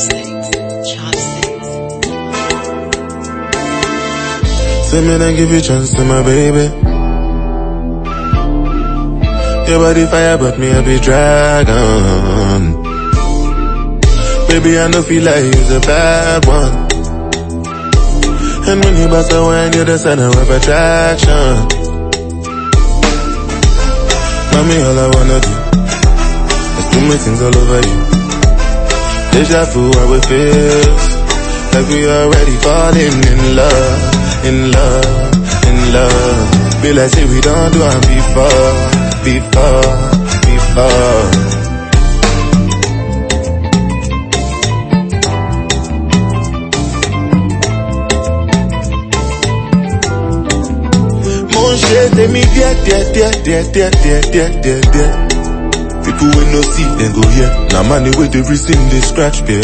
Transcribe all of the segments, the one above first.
Say me then give you chance to my baby. Your body fire, but me a be dragon. Baby, I know feel like you're a bad one. And when you bust a wine, you're the center of attraction. Mommy, all I wanna do is do my things all over you. Deja vu, how it feels. Like we already falling in love, in love, in love. Be like say we don't do it before, before, before. Mon ṣe tèmi díẹ̀ díẹ̀ díẹ̀ díẹ̀ díẹ̀ díẹ̀ díẹ̀ díẹ̀ díẹ̀. People wey no see dem go hear. Na money wey dey reason dey scratch bear.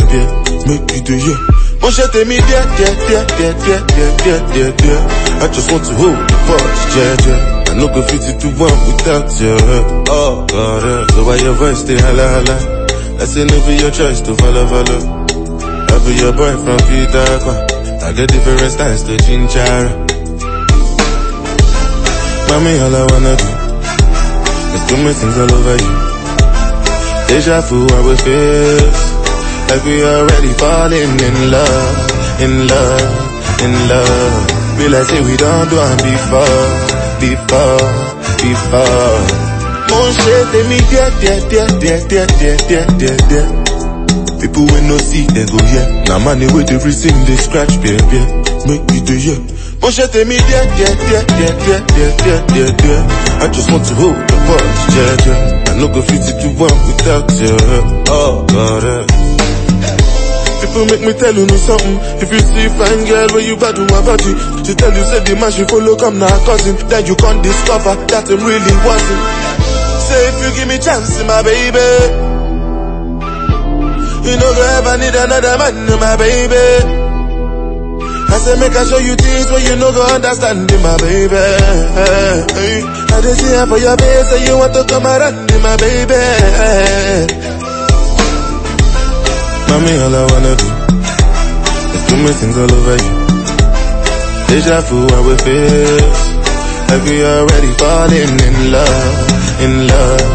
Make you dey hear. Mo ṣe tèmi díẹ̀ díẹ̀ díẹ̀ díẹ̀ díẹ̀ díẹ̀ díẹ̀ díẹ̀ díẹ̀. I just want to hold the boss jẹ́jẹ́. I no go fit to do one without your help. Oh God, uh, so why your voice dey hala hala? I say no your choice to follow follow. I be your boy from Peter Aqua. I get different styles to Chinchara. Mommy, all I wanna do is do my things all over you. Deja vu, how it feels like we already falling in love, in love, in love. Like say we don't do it before, before, before. Mon ṣe tèmi díẹ̀ díẹ̀ díẹ̀ díẹ̀ díẹ̀ díẹ̀ díẹ̀ díẹ̀ díẹ̀. People wey no see dem go hear. Na money dey reason dey scratch bear. Make you dey ṣe tèmi díẹ̀ díẹ̀ díẹ̀ díẹ̀ díẹ̀ díẹ̀ díẹ̀ díẹ̀ díẹ̀. I just want to hold the boss jẹ́jẹ́. I no go fit to one without help. Oh God. Uh. People make me tell you something. If you see fine girl where you bad my body, she tell you say the man she follow come her cousin. Then you can't discover that him really wasn't. Say if you give me chance, my baby. You know go ever need another man, my baby. I say make I show you things where you no go understand, my baby. Hey, I just see her for your base, say you want to come around, my baby. Mommy, all I wanna do is do my things all over you. Deja vu, how it feels like we already falling in love, in love,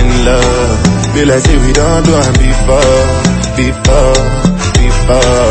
in love. Be like we don't do it before, before, before.